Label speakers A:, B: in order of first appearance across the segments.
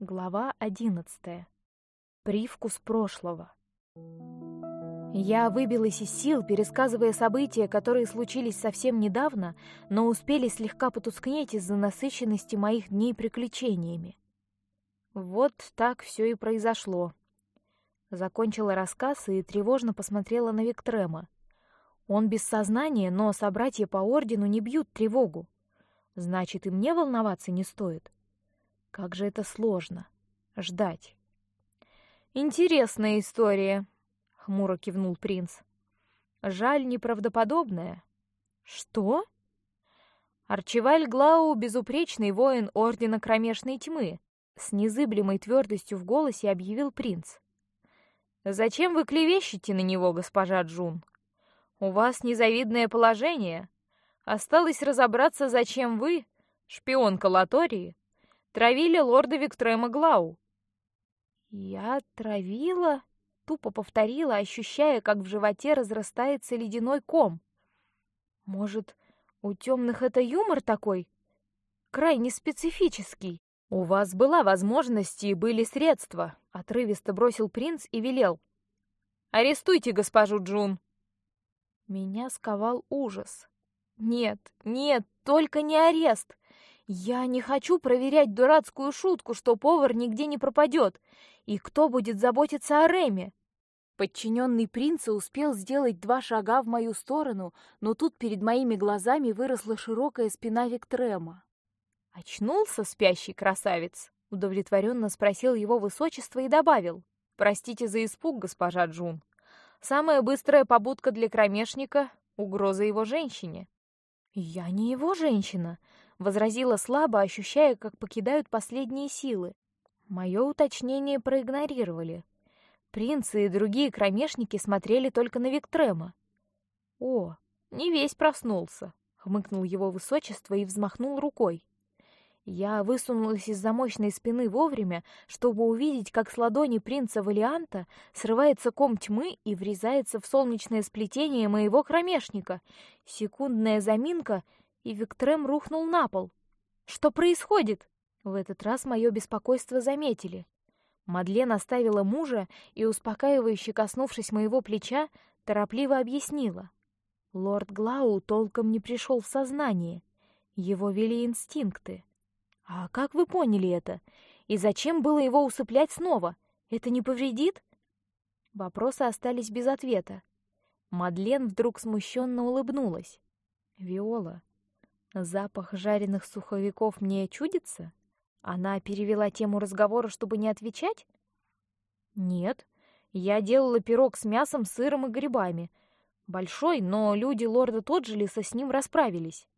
A: Глава одиннадцатая. Привкус прошлого. Я выбилась из сил, пересказывая события, которые случились совсем недавно, но успели слегка потускнеть из-за насыщенности моих дней приключениями. Вот так все и произошло. Закончила рассказ и тревожно посмотрела на Виктрема. Он без сознания, но собратья по ордену не бьют тревогу. Значит, и мне волноваться не стоит. Как же это сложно ждать. Интересная история, хмуро кивнул принц. Жаль, неправдоподобная. Что? Арчиваль Глау безупречный воин ордена кромешной тьмы, с незыблемой твердостью в голосе объявил принц. Зачем вы клевещете на него, госпожа Джун? У вас незавидное положение. Осталось разобраться, зачем вы, шпионка Латории, Травили лорда Виктрема Глау. Я травила, тупо повторила, ощущая, как в животе разрастается ледяной ком. Может, у темных это юмор такой, крайне специфический. У вас была возможность и были средства, отрывисто бросил принц и велел: арестуйте госпожу Джун. Меня сковал ужас. Нет, нет, только не арест. Я не хочу проверять дурацкую шутку, что повар нигде не пропадет. И кто будет заботиться о Реме? Подчиненный принца успел сделать два шага в мою сторону, но тут перед моими глазами выросла широкая спина Виктрема. Очнулся спящий красавец? Удовлетворенно спросил его высочество и добавил: "Простите за испуг, госпожа Джун. Самая быстрая побудка для кромешника — угроза его женщине". Я не его женщина, возразила слабо, ощущая, как покидают последние силы. Мое уточнение проигнорировали. Принцы и другие кромешники смотрели только на Виктрема. О, не весь проснулся, хмыкнул его высочество и взмахнул рукой. Я высунулась из замочной спины вовремя, чтобы увидеть, как с ладони принца Валианта срывается ком тьмы и врезается в солнечное сплетение моего кромешника. Секундная заминка, и Виктрем рухнул на пол. Что происходит? В этот раз мое беспокойство заметили. Мадлен оставила мужа и, успокаивающе коснувшись моего плеча, торопливо объяснила: лорд Глау толком не пришел в сознание, его вели инстинкты. А как вы поняли это? И зачем было его усыплять снова? Это не повредит? Вопросы остались без ответа. Мадлен вдруг смущенно улыбнулась. Виола, Запах жареных суховиков мне чудится? Она перевела тему разговора, чтобы не отвечать? Нет, я делала пирог с мясом, сыром и грибами. Большой, но люди лорда Тоджелиса с ним расправились.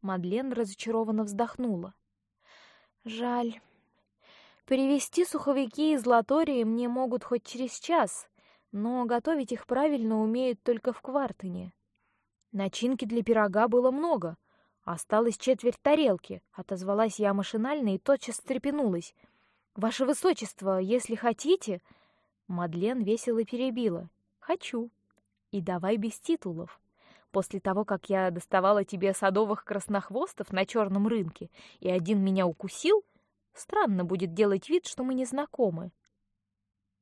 A: Мадлен разочарованно вздохнула. Жаль. Перевести суховики из Латории мне могут хоть через час, но готовить их правильно умеют только в Квартене. Начинки для пирога было много — Осталось четверть тарелки, отозвалась я машинально и тотчас встрепенулась. Ваше высочество, если хотите, Мадлен весело перебила. Хочу. И давай без титулов. После того, как я доставала тебе садовых краснохвостов на черном рынке, и один меня укусил, странно будет делать вид, что мы не знакомы.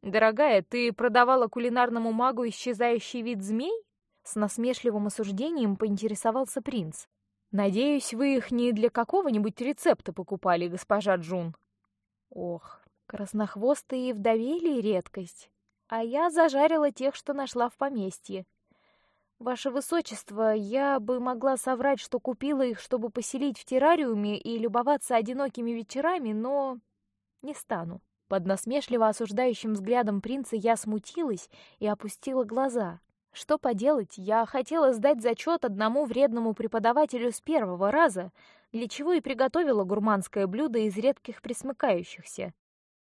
A: Дорогая, ты продавала кулинарному магу исчезающий вид змей? С насмешливым осуждением поинтересовался принц. Надеюсь, вы их не для какого-нибудь рецепта покупали, госпожа Джун. Ох, краснохвостые вдовели редкость, а я зажарила тех, что нашла в поместье. Ваше высочество, я бы могла соврать, что купила их, чтобы поселить в террариуме и любоваться одинокими вечерами, но не стану. Под насмешливо осуждающим взглядом принца я смутилась и опустила глаза. Что поделать, я хотела сдать зачет одному вредному преподавателю с первого раза, для чего и приготовила гурманское блюдо из редких присмыкающихся.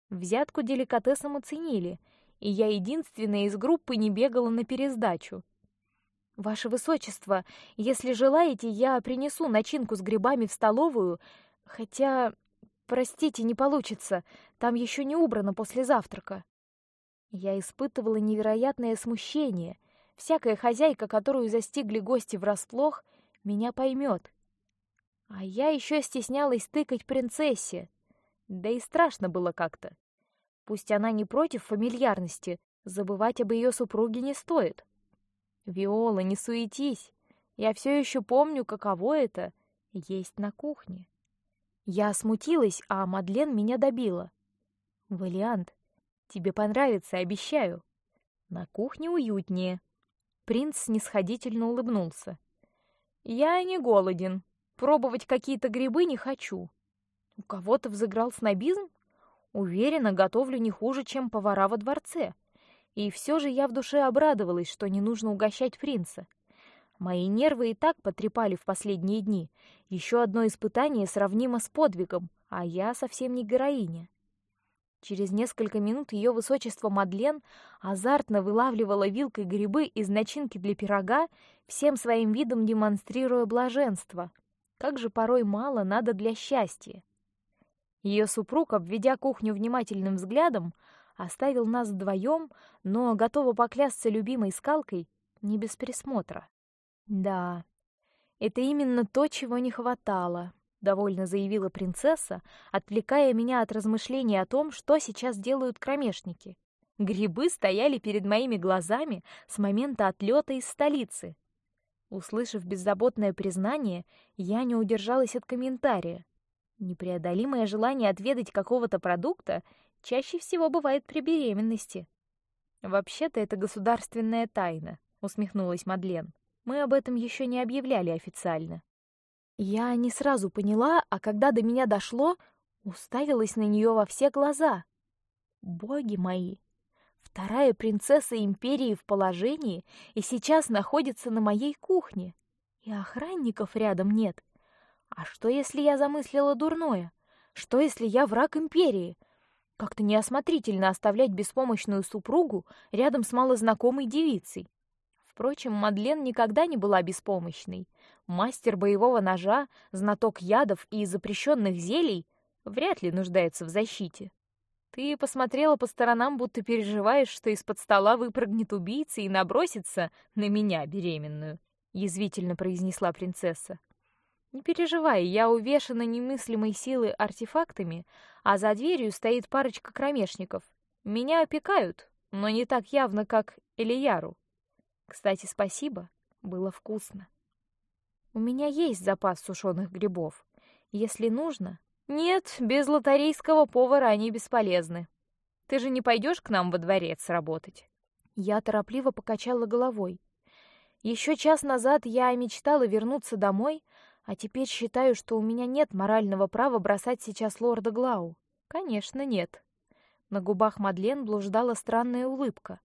A: Взятку деликатесом оценили, и я единственная из группы не бегала на пересдачу. Ваше высочество, если желаете, я принесу начинку с грибами в столовую, хотя, простите, не получится, там еще не убрано после завтрака. Я испытывала невероятное смущение Всякая хозяйка, которую застигли гости врасплох, меня поймет. А я еще стеснялась тыкать принцессе. Да и страшно было как-то. Пусть она не против фамильярности, забывать об ее супруге не стоит. Виола, не суетись. Я все еще помню, каково это есть на кухне. Я смутилась, а Мадлен меня добила. Валиант, тебе понравится, обещаю. На кухне уютнее. Принц снисходительно улыбнулся. Я не голоден. Пробовать какие-то грибы не хочу. У кого-то взыграл снобизм? Уверена, готовлю не хуже, чем повара во дворце. И все же я в душе обрадовалась, что не нужно угощать принца. Мои нервы и так потрепали в последние дни. Еще одно испытание сравнимо с подвигом, а я совсем не героиня. Через несколько минут ее высочество Мадлен азартно вылавливала вилкой грибы из начинки для пирога, всем своим видом демонстрируя блаженство. Как же порой мало надо для счастья. Ее супруг, обведя кухню внимательным взглядом, оставил нас вдвоем, но готова поклясться любимой скалкой не без присмотра. Да, это именно то, чего не хватало, довольно заявила принцесса, отвлекая меня от размышлений о том, что сейчас делают кромешники. Грибы стояли перед моими глазами с момента отлета из столицы. Услышав беззаботное признание, я не удержалась от комментария. Непреодолимое желание отведать какого-то продукта чаще всего бывает при беременности. Вообще-то это государственная тайна, усмехнулась Мадлен. Мы об этом еще не объявляли официально. Я не сразу поняла, а когда до меня дошло, уставилась на нее во все глаза. Боги мои! Вторая принцесса империи в положении и сейчас находится на моей кухне, и охранников рядом нет. А что, если я замыслила дурное? Что, если я враг империи? Как-то неосмотрительно оставлять беспомощную супругу рядом с малознакомой девицей. Впрочем, Мадлен никогда не была беспомощной. Мастер боевого ножа, знаток ядов и запрещенных зелий, вряд ли нуждается в защите. Ты посмотрела по сторонам, будто переживаешь, что из-под стола выпрыгнет убийца и набросится на меня беременную, язвительно произнесла принцесса. Не переживай, я увешана немыслимой силой артефактами, а за дверью стоит парочка кромешников. Меня опекают, но не так явно, как Элияру. Кстати, спасибо, было вкусно. У меня есть запас сушеных грибов. Если нужно. Нет, без лотарейского повара они бесполезны. Ты же не пойдешь к нам во дворец работать? Я торопливо покачала головой. Еще час назад я мечтала вернуться домой, а теперь считаю, что у меня нет морального права бросать сейчас лорда Глау. Конечно, нет. На губах Мадлен блуждала странная улыбка.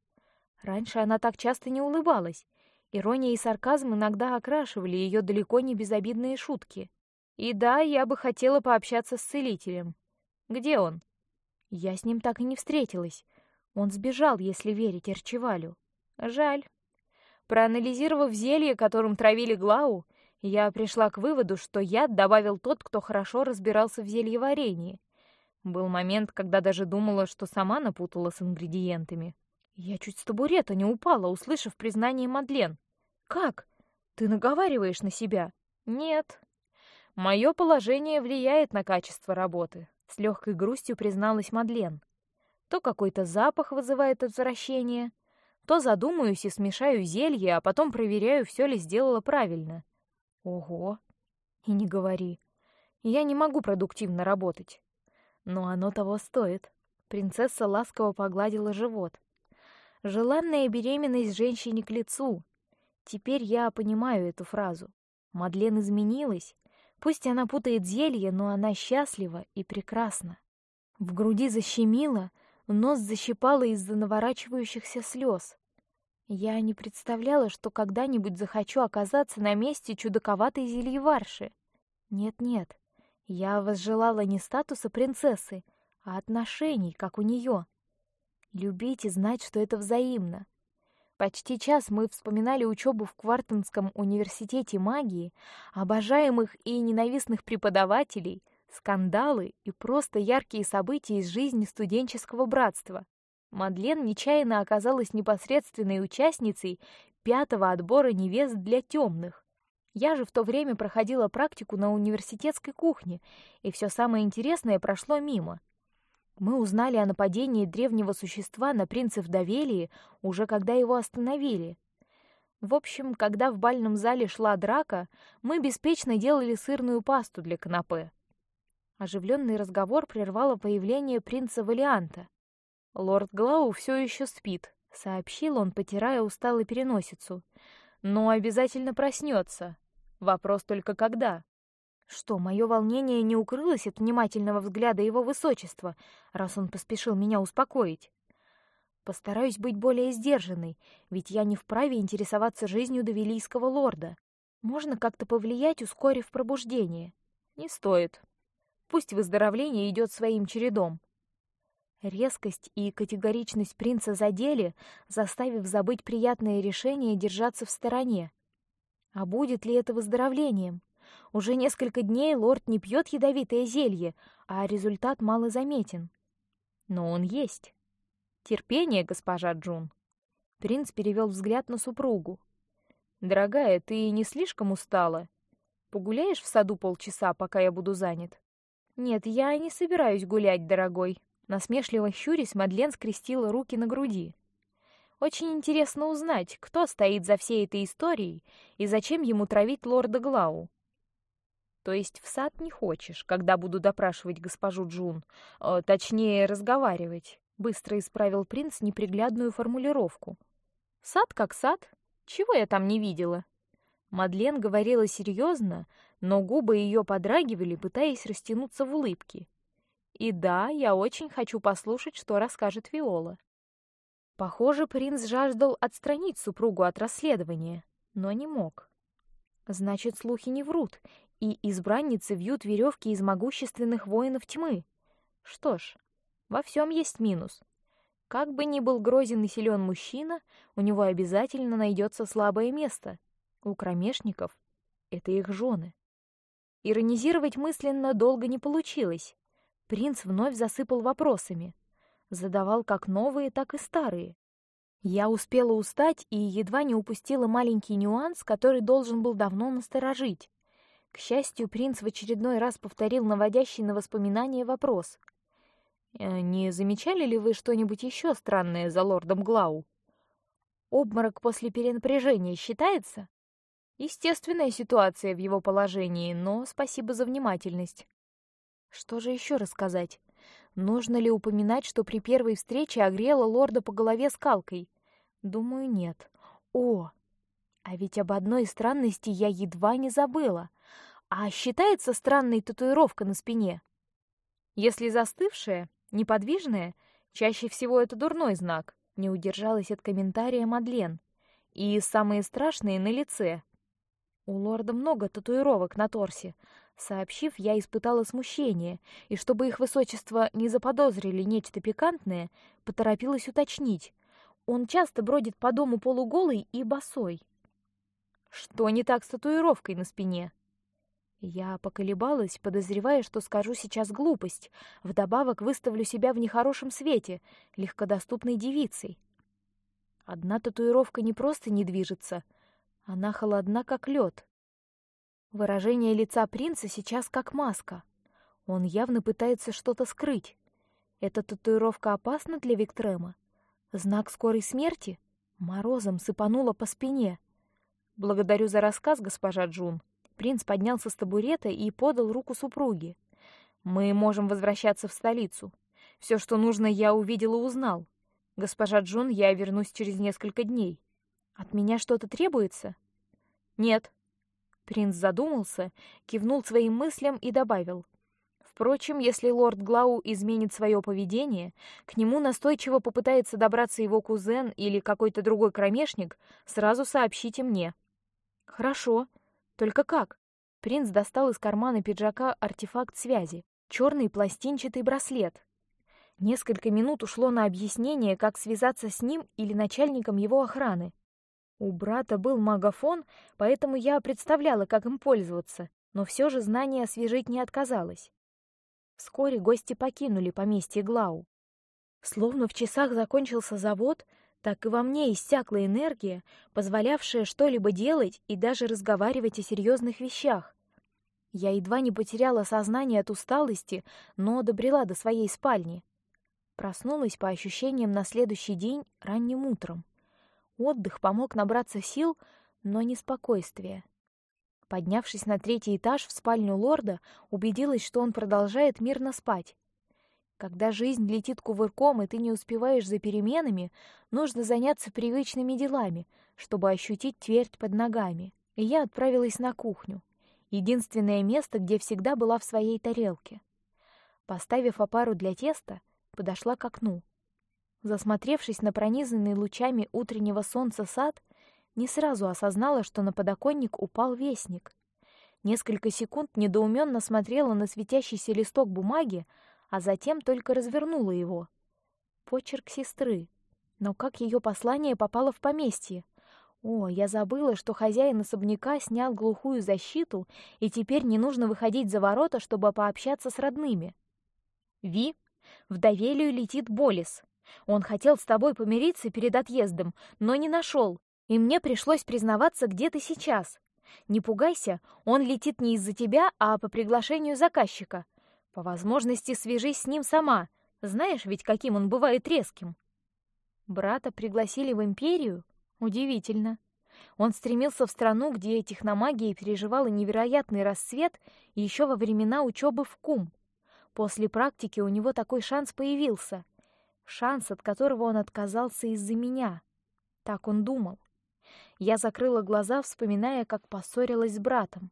A: Раньше она так часто не улыбалась. Ирония и сарказм иногда окрашивали ее далеко не безобидные шутки. И да, я бы хотела пообщаться с целителем. Где он? Я с ним так и не встретилась. Он сбежал, если верить Арчевалю. Жаль. Проанализировав зелье, которым травили Глау, я пришла к выводу, что яд добавил тот, кто хорошо разбирался в зельеварении. Был момент, когда даже думала, что сама напутала с ингредиентами. Я чуть с табурета не упала, услышав признание Мадлен. Как? Ты наговариваешь на себя? Нет. Мое положение влияет на качество работы. С легкой грустью призналась Мадлен. То какой-то запах вызывает отвращение, то задумаюсь и смешаю зелье, а потом проверяю, все ли сделала правильно. Ого! И не говори. Я не могу продуктивно работать. Но оно того стоит. Принцесса ласково погладила живот. Желанная беременность женщине к лицу. Теперь я понимаю эту фразу. Мадлен изменилась. Пусть она путает зелье, но она счастлива и прекрасна. В груди защемило, нос защипало из-за наворачивающихся слез. Я не представляла, что когда-нибудь захочу оказаться на месте чудаковатой зельеварши. Нет-нет, я возжелала не статуса принцессы, а отношений, как у нее любить и знать, что это взаимно. Почти час мы вспоминали учебу в Квартенском университете магии, обожаемых и ненавистных преподавателей, скандалы и просто яркие события из жизни студенческого братства. Мадлен нечаянно оказалась непосредственной участницей пятого отбора невест для темных. Я же в то время проходила практику на университетской кухне, и все самое интересное прошло мимо. Мы узнали о нападении древнего существа на принцев Давелии уже когда его остановили. В общем, когда в бальном зале шла драка, мы беспечно делали сырную пасту для канапе. Оживленный разговор прервало появление принца Валианта. Лорд Глау все еще спит, сообщил он, потирая усталую переносицу, но обязательно проснется. Вопрос только когда. Что, мое волнение не укрылось от внимательного взгляда его высочества, раз он поспешил меня успокоить. Постараюсь быть более сдержанной, ведь я не вправе интересоваться жизнью довилийского лорда. Можно как-то повлиять, ускорив пробуждение. Не стоит. Пусть выздоровление идет своим чередом. Резкость и категоричность принца задели, заставив забыть приятное решение держаться в стороне. А будет ли это выздоровлением? Уже несколько дней лорд не пьет ядовитое зелье, а результат мало заметен. Но он есть. Терпение, госпожа Джун. Принц перевел взгляд на супругу. Дорогая, ты не слишком устала? Погуляешь в саду полчаса, пока я буду занят? Нет, я не собираюсь гулять, дорогой. Насмешливо щурясь, Мадлен скрестила руки на груди. Очень интересно узнать, кто стоит за всей этой историей и зачем ему травить лорда Глау. То есть в сад не хочешь, когда буду допрашивать госпожу Джун, э, точнее разговаривать? Быстро исправил принц неприглядную формулировку. Сад как сад, чего я там не видела? Мадлен говорила серьезно, но губы ее подрагивали, пытаясь растянуться в улыбке. И да, я очень хочу послушать, что расскажет Виола. Похоже, принц жаждал отстранить супругу от расследования, но не мог. Значит, слухи не врут, и избранницы вьют веревки из могущественных воинов тьмы. Что ж, во всем есть минус. Как бы ни был грозен и силен мужчина, у него обязательно найдется слабое место. У кромешников это их жены. Иронизировать мысленно долго не получилось. Принц вновь засыпал вопросами задавал как новые, так и старые. Я успела устать и едва не упустила маленький нюанс, который должен был давно насторожить. К счастью, принц в очередной раз повторил наводящий на воспоминания вопрос. «Э, «Не замечали ли вы что-нибудь еще странное за лордом Глау?» «Обморок после перенапряжения считается?» Естественная ситуация в его положении, но спасибо за внимательность. Что же еще рассказать? Нужно ли упоминать, что при первой встрече огрела лорда по голове скалкой? Думаю, нет. О, а ведь об одной странности я едва не забыла. А считается странной татуировка на спине? Если застывшая, неподвижная, чаще всего это дурной знак. Не удержалась от комментария Мадлен. И самые страшные на лице. У лорда много татуировок на торсе, Сообщив, я испытала смущение, и чтобы их высочество не заподозрили нечто пикантное, поторопилась уточнить. Он часто бродит по дому полуголый и босой. Что не так с татуировкой на спине? Я поколебалась, подозревая, что скажу сейчас глупость. Вдобавок выставлю себя в нехорошем свете, легкодоступной девицей. Одна татуировка не просто не движется, она холодна как лед. Выражение лица принца сейчас как маска. Он явно пытается что-то скрыть. Эта татуировка опасна для Виктрема. Знак скорой смерти морозом сыпануло по спине. Благодарю за рассказ, госпожа Джун. Принц поднялся с табурета и подал руку супруге. Мы можем возвращаться в столицу. Все, что нужно, я увидел и узнал. Госпожа Джун, я вернусь через несколько дней. От меня что-то требуется? Нет, Принц задумался, кивнул своим мыслям и добавил: Впрочем, если лорд Глау изменит свое поведение, к нему настойчиво попытается добраться его кузен или какой-то другой кромешник, сразу сообщите мне. Хорошо. Только как? Принц достал из кармана пиджака артефакт связи, черный пластинчатый браслет. Несколько минут ушло на объяснение, как связаться с ним или начальником его охраны. У брата был магафон, поэтому я представляла, как им пользоваться, но все же знание освежить не отказалось. Вскоре гости покинули поместье Глау. Словно в часах закончился завод, так и во мне иссякла энергия, позволявшая что-либо делать и даже разговаривать о серьезных вещах. Я едва не потеряла сознание от усталости, но добрела до своей спальни. Проснулась по ощущениям на следующий день ранним утром. Отдых помог набраться сил, но не спокойствия. Поднявшись на третий этаж в спальню лорда, убедилась, что он продолжает мирно спать. Когда жизнь летит кувырком и ты не успеваешь за переменами, нужно заняться привычными делами, чтобы ощутить твердь под ногами. И я отправилась на кухню, единственное место, где всегда была в своей тарелке. Поставив опару для теста, подошла к окну. Засмотревшись на пронизанный лучами утреннего солнца сад, не сразу осознала, что на подоконник упал вестник. Несколько секунд недоуменно смотрела на светящийся листок бумаги, а затем только развернула его. Почерк сестры. Но как ее послание попало в поместье? О, я забыла, что хозяин особняка снял глухую защиту, и теперь не нужно выходить за ворота, чтобы пообщаться с родными. Ви, в Давелию летит Болис. Он хотел с тобой помириться перед отъездом, но не нашел, и мне пришлось признаваться, где ты сейчас. Не пугайся, он летит не из-за тебя, а по приглашению заказчика. По возможности свяжись с ним сама. Знаешь ведь, каким он бывает резким. Брата пригласили в империю? Удивительно. Он стремился в страну, где техномагия переживала невероятный расцвет еще во времена учебы в Кум. После практики у него такой шанс появился, шанс, от которого он отказался из-за меня. Так он думал. Я закрыла глаза, вспоминая, как поссорилась с братом.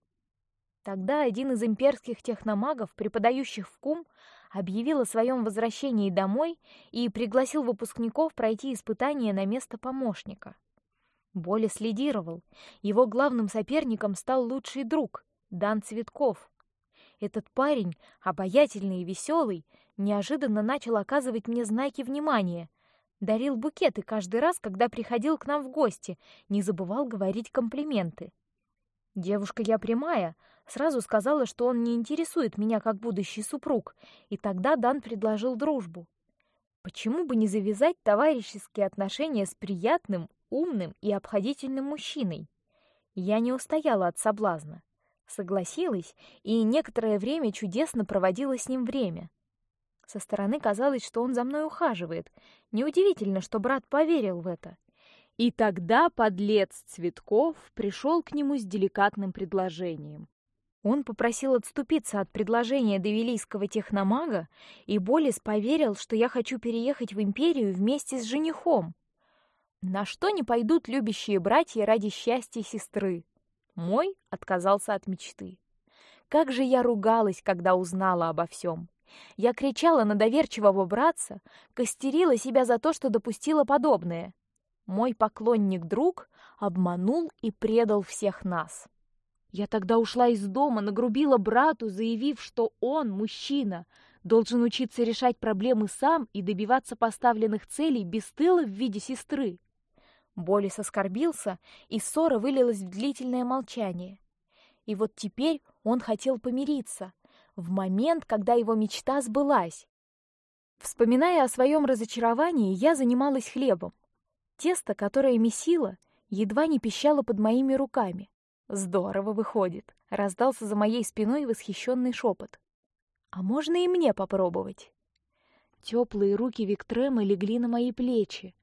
A: Тогда один из имперских техномагов, преподающих в КУМ, объявил о своем возвращении домой и пригласил выпускников пройти испытание на место помощника. Боли следировал. Его главным соперником стал лучший друг Дан Цветков. Этот парень, обаятельный и веселый, неожиданно начал оказывать мне знаки внимания, дарил букеты каждый раз, когда приходил к нам в гости, не забывал говорить комплименты. Девушка я прямая, сразу сказала, что он не интересует меня как будущий супруг, и тогда Дан предложил дружбу. Почему бы не завязать товарищеские отношения с приятным, умным и обходительным мужчиной? Я не устояла от соблазна, согласилась и некоторое время чудесно проводила с ним время. Со стороны казалось, что он за мной ухаживает. Неудивительно, что брат поверил в это. И тогда подлец Цветков пришел к нему с деликатным предложением. Он попросил отступиться от предложения Давилийского техномага, и Болис поверил, что я хочу переехать в империю вместе с женихом. На что не пойдут любящие братья ради счастья сестры? Мой отказался от мечты. Как же я ругалась, когда узнала обо всем. Я кричала на доверчивого братца, костерила себя за то, что допустила подобное. Мой поклонник-друг обманул и предал всех нас. Я тогда ушла из дома, нагрубила брату, заявив, что он, мужчина, должен учиться решать проблемы сам и добиваться поставленных целей без тыла в виде сестры. Болис оскорбился, и ссора вылилась в длительное молчание. И вот теперь он хотел помириться, в момент, когда его мечта сбылась. Вспоминая о своем разочаровании, я занималась хлебом. Тесто, которое месила, едва не пищало под моими руками. Здорово выходит, раздался за моей спиной восхищенный шепот. А можно и мне попробовать? Теплые руки Виктрема легли на мои плечи.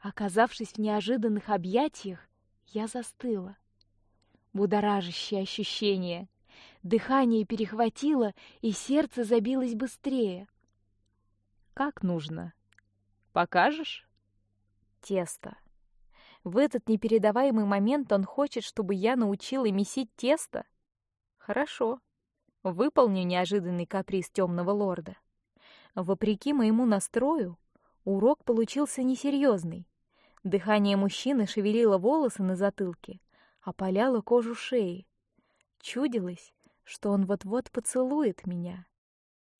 A: Оказавшись в неожиданных объятиях, я застыла. Будоражащее ощущение. Дыхание перехватило, и сердце забилось быстрее. Как нужно? Покажешь? Тесто. В этот непередаваемый момент он хочет, чтобы я научила месить тесто. Хорошо, выполню неожиданный каприз темного лорда. Вопреки моему настрою, урок получился несерьезный. Дыхание мужчины шевелило волосы на затылке, опаляло кожу шеи. Чудилось, что он вот-вот поцелует меня.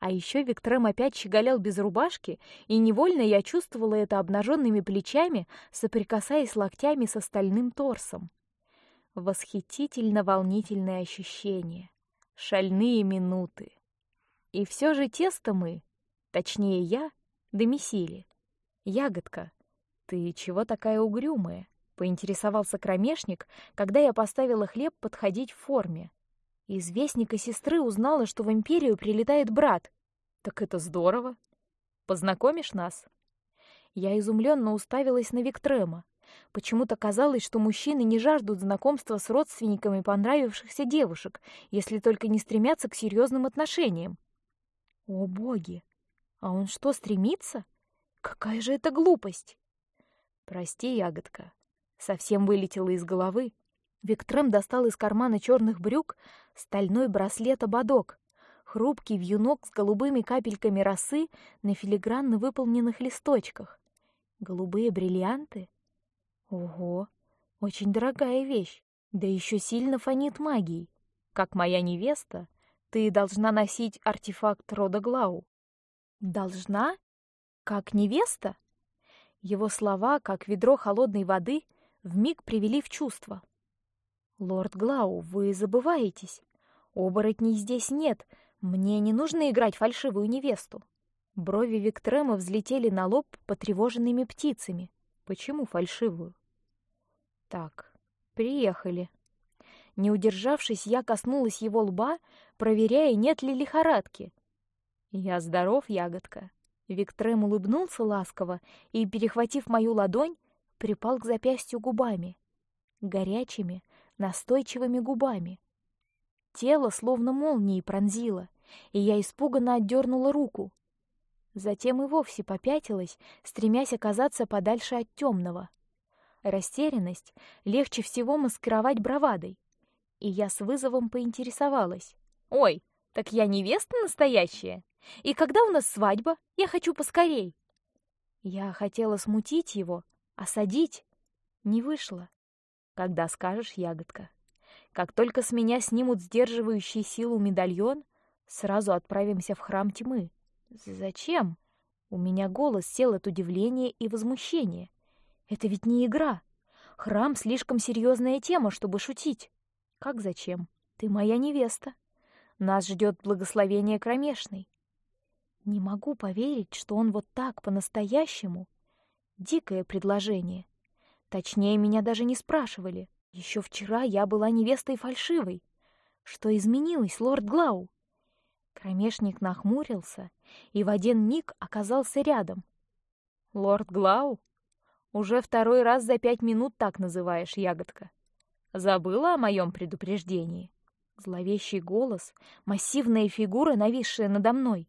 A: А еще Виктрем опять щеголял без рубашки, и невольно я чувствовала это обнаженными плечами, соприкасаясь локтями с остальным торсом. Восхитительно волнительные ощущения, шальные минуты. И все же тесто мы, точнее я, домесили. Ягодка, Ты чего такая угрюмая? Поинтересовался кромешник, когда я поставила хлеб подходить в форме. Из вестника сестры узнала, что в империю прилетает брат. Так это здорово. Познакомишь нас? Я изумленно уставилась на Виктрема. Почему-то казалось, что мужчины не жаждут знакомства с родственниками понравившихся девушек, если только не стремятся к серьезным отношениям. О боги! А он что, стремится? Какая же это глупость! Прости, ягодка, совсем вылетело из головы. Виктрем достал из кармана черных брюк стальной браслет-ободок, хрупкий вьюнок с голубыми капельками росы на филигранно выполненных листочках. Голубые бриллианты? Ого, очень дорогая вещь, да еще сильно фонит магией. Как моя невеста, ты должна носить артефакт рода Глау. Должна? Как невеста? Его слова, как ведро холодной воды, в миг привели в чувство. Лорд Глау, вы забываетесь. Оборотней здесь нет. Мне не нужно играть фальшивую невесту. Брови Виктрема взлетели на лоб потревоженными птицами. Почему фальшивую? Так, приехали. Не удержавшись, я коснулась его лба, проверяя, нет ли лихорадки. Я здоров, ягодка. Виктрем улыбнулся ласково и, перехватив мою ладонь, припал к запястью губами, горячими, настойчивыми губами. Тело словно молнией пронзило, и я испуганно отдернула руку. Затем и вовсе попятилась, стремясь оказаться подальше от темного. Растерянность легче всего маскировать бравадой, и я с вызовом поинтересовалась: "Ой, так я невеста настоящая? И когда у нас свадьба? Я хочу поскорей". Я хотела смутить его, осадить, не вышло. Когда скажешь, ягодка. Как только с меня снимут сдерживающий силу медальон, сразу отправимся в храм тьмы. Зачем? У меня голос сел от удивления и возмущения. Это ведь не игра. Храм слишком серьезная тема, чтобы шутить. Как зачем? Ты моя невеста. Нас ждет благословение кромешной. Не могу поверить, что он вот так по-настоящему. Дикое предложение. Точнее, меня даже не спрашивали. Еще вчера я была невестой фальшивой. Что изменилось, лорд Глау? Кромешник нахмурился и в один миг оказался рядом. Лорд Глау, уже второй раз за пять минут так называешь ягодка. Забыла о моем предупреждении. Зловещий голос, массивная фигура, нависшая надо мной.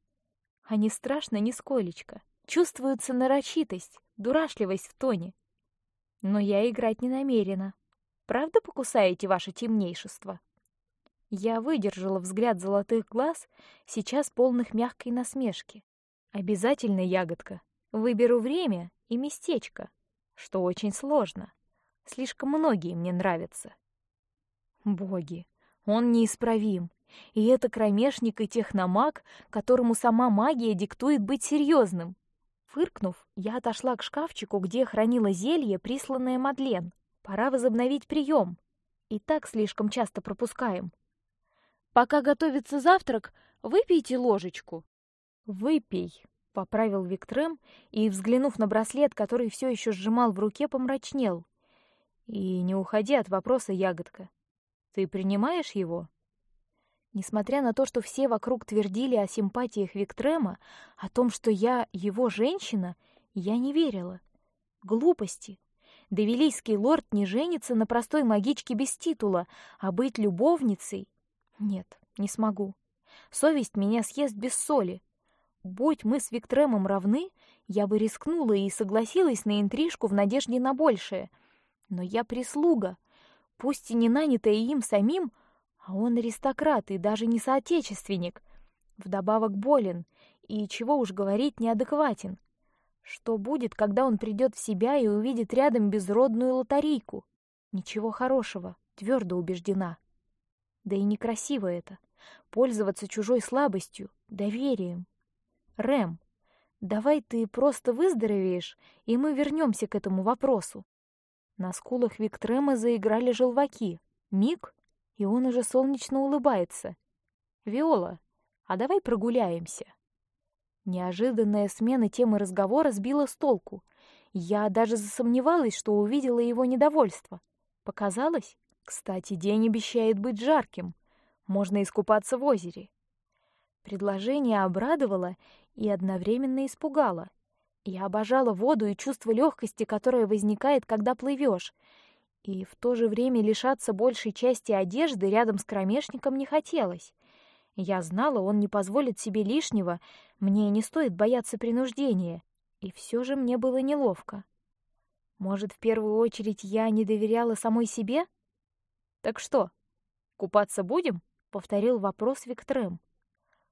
A: А не страшно нисколечко. Чувствуется нарочитость, дурашливость в тоне. Но я играть не намерена. Правда покусаете ваше темнейшество? Я выдержала взгляд золотых глаз, сейчас полных мягкой насмешки. Обязательно, ягодка. Выберу время и местечко, что очень сложно. Слишком многие мне нравятся. Боги, он неисправим. И это кромешник и техномаг, которому сама магия диктует быть серьезным. Фыркнув, я отошла к шкафчику, где хранила зелье, присланное Мадлен. Пора возобновить прием. И так слишком часто пропускаем. Пока готовится завтрак, выпейте ложечку. Выпей, поправил Виктрем и, взглянув на браслет, который все еще сжимал в руке, помрачнел. И не уходи от вопроса, ягодка. Ты принимаешь его? Несмотря на то, что все вокруг твердили о симпатиях Виктрема, о том, что я его женщина, я не верила. Глупости. Девилийский лорд не женится на простой магичке без титула, а быть любовницей? Нет, не смогу. Совесть меня съест без соли. Будь мы с Виктремом равны, я бы рискнула и согласилась на интрижку в надежде на большее — но я прислуга, пусть и не нанятая им самим, а он аристократ и даже не соотечественник. Вдобавок болен и чего уж говорить неадекватен. Что будет, когда он придет в себя и увидит рядом безродную лотарийку? Ничего хорошего, твердо убеждена. Да и некрасиво это пользоваться чужой слабостью, доверием. Рэм, давай ты просто выздоровеешь, и мы вернемся к этому вопросу. На скулах Виктрема заиграли желваки. Миг, и он уже солнечно улыбается. Виола, а давай прогуляемся. Неожиданная смена темы разговора сбила с толку. Я даже засомневалась, что увидела его недовольство. Показалось? Кстати, день обещает быть жарким. Можно искупаться в озере. Предложение обрадовало и одновременно испугало. Я обожала воду и чувство легкости, которое возникает, когда плывешь, и в то же время лишаться большей части одежды рядом с кромешником не хотелось. Я знала, он не позволит себе лишнего, мне не стоит бояться принуждения, и все же мне было неловко. Может, в первую очередь я не доверяла самой себе? Так что, купаться будем? повторил вопрос Виктрем.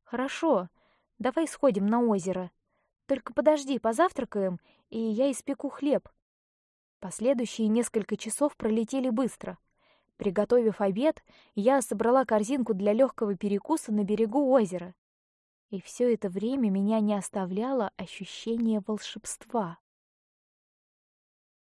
A: Хорошо, давай сходим на озеро. Только подожди, позавтракаем, и я испеку хлеб. Последующие несколько часов пролетели быстро. Приготовив обед, я собрала корзинку для легкого перекуса на берегу озера. И все это время меня не оставляло ощущение волшебства.